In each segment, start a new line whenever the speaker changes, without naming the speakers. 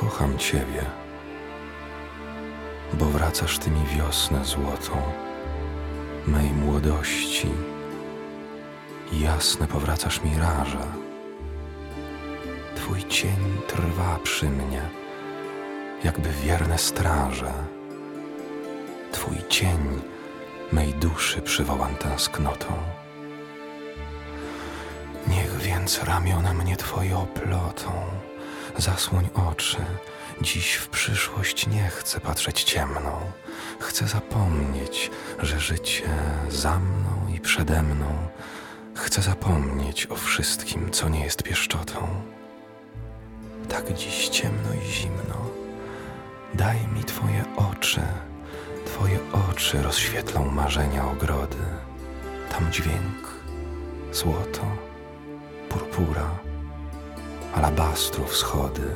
kocham Ciebie, bo wracasz Ty mi wiosnę złotą mej młodości. Jasne powracasz mi raża. Twój cień trwa przy mnie, jakby wierne straże. Twój cień mej duszy przywołan tęsknotą. Niech więc ramiona mnie Twoje oplotą, zasłoń oczy. Dziś w przyszłość nie chcę patrzeć ciemną. Chcę zapomnieć, że życie za mną i przede mną. Chcę zapomnieć o wszystkim, co nie jest pieszczotą. Tak dziś ciemno i zimno. Daj mi Twoje oczy, Twoje oczy rozświetlą marzenia ogrody. Tam dźwięk, złoto, purpura, alabastru wschody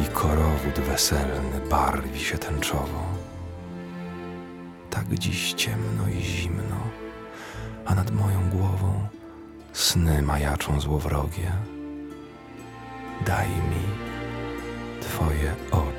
i korowód weselny barwi się tęczowo. Tak dziś ciemno i zimno, a nad moją głową sny majaczą złowrogie. Daj mi Twoje oczy.